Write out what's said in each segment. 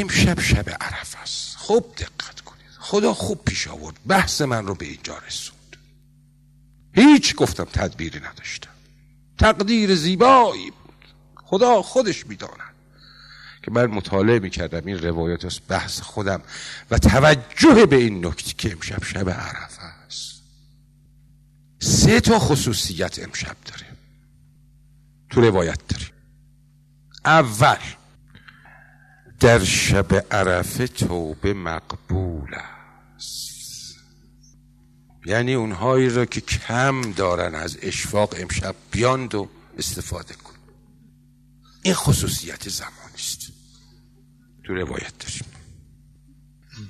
امشب شب عرف است. خوب دقت کنید. خدا خوب پیش آورد. بحث من رو به اینجا رسوند. هیچ گفتم تدبیری نداشتم. تقدیر زیبایی بود. خدا خودش می‌داند که من مطالعه می‌کردم این روایت است بحث خودم و توجه به این نکته که امشب شب عرفه است. سه تا خصوصیت امشب داره تو روایت داریم. اول در شب عرفه توبه مقبول است. یعنی اونهایی را که کم دارن از اشفاق امشب بیاند و استفاده کن. این خصوصیت زمانی است. تو روایت داریم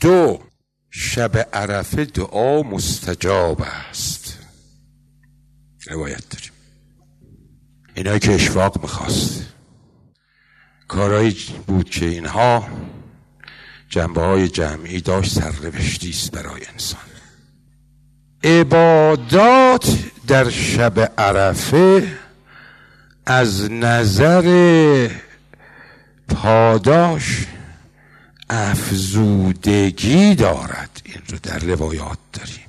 دو شب عرفه دعا مستجاب است. روایت داریم اینایی که اشفاق می‌خواست. کارایی بود که اینها جنبه های جمعی داشت سرنوشتی است برای انسان. عبادات در شب عرفه از نظر پاداش افزودگی دارد. این رو در روایات داریم.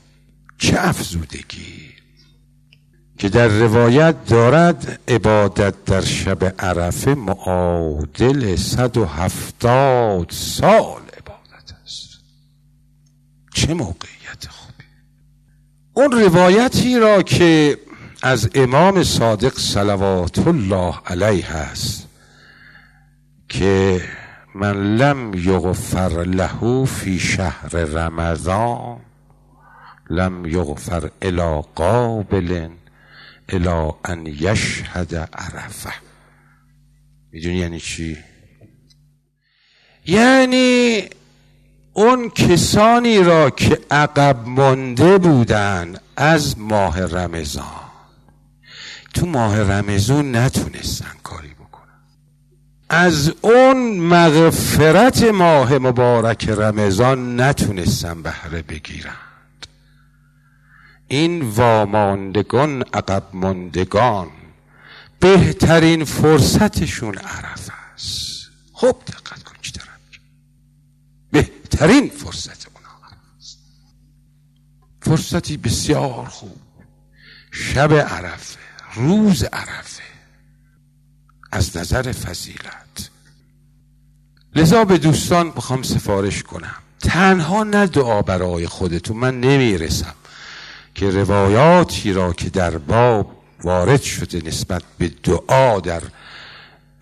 چه افزودگی؟ که در روایت دارد عبادت در شب عرفه معادل صد و هفتاد سال عبادت است. چه موقعیت خوبی. اون روایتی را که از امام صادق صلوات الله علیه هست که من لم یغفر له فی شهر رمضان لم یغفر الى قابل الى ان یشهد عرفه. می‌دونی یعنی چی؟ یعنی اون کسانی را که عقب مانده بودن از ماه رمضان. تو ماه رمضان نتونستن کاری بکنن. از اون مغفرت ماه مبارک رمضان نتونستن بهره بگیرن. این واماندگان عقب ماندگان. بهترین فرصتشون عرف است. خوب دقت کن چی دارم بهترین فرصت اونها است. فرصتی بسیار خوب. شب عرفه روز عرفه از نظر فضیلت. لذا به دوستان بخوام سفارش کنم. تنها نه دعا برای خودتون. من نمی‌رسم. که روایاتی را که در باب وارد شده نسبت به دعا در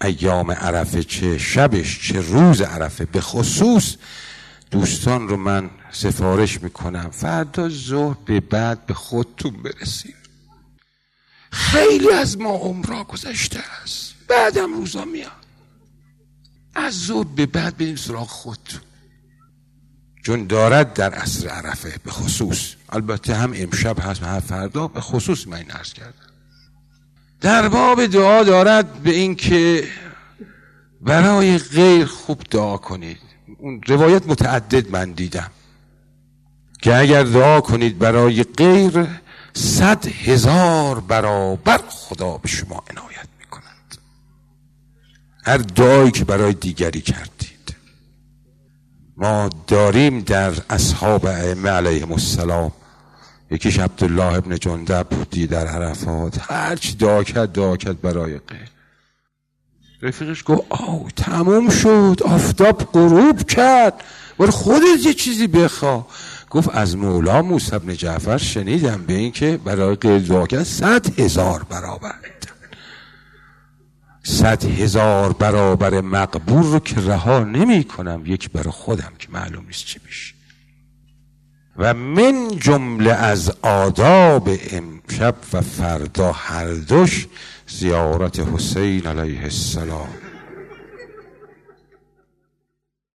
ایام عرفه چه شبش چه روز عرفه به خصوص دوستان رو من سفارش می‌کنم. فردا ظهر به بعد به خودتون برسیم خیلی از ما عمرا گذشته است. بعدم روزا میاد. از ظهر به بعد بریم سراغ خودتون. چون دارد در عصر عرفه به خصوص. البته هم امشب هست و هم فردا به خصوص من این عرض کردم. در باب دعا دارد به اینکه برای غیر خوب دعا کنید. اون روایت متعدد من دیدم. که اگر دعا کنید برای غیر صد هزار برابر خدا به شما عنایت می‌کنند هر دعایی که برای دیگری کردید. ما داریم در اصحاب ائمه علیهم السلام. یکیش عبدالله ابن جندب بودی در عرفات. هرچی دعا کرد دعا کرد برای غیر رفیقش گفت آو تموم شد آفتاب غروب کرد. برو خودت یه چیزی بخوا. گفت از مولا موسی ابن جعفر شنیدم به این که برای غیر دعا کرد صد هزار برابر. صد هزار برابر مقبول رو که رها نمی کنم. یک برای خودم که معلوم نیست چی میشه. و من جمله از آداب امشب و فردا هر دوش زیارت حسین علیه السلام.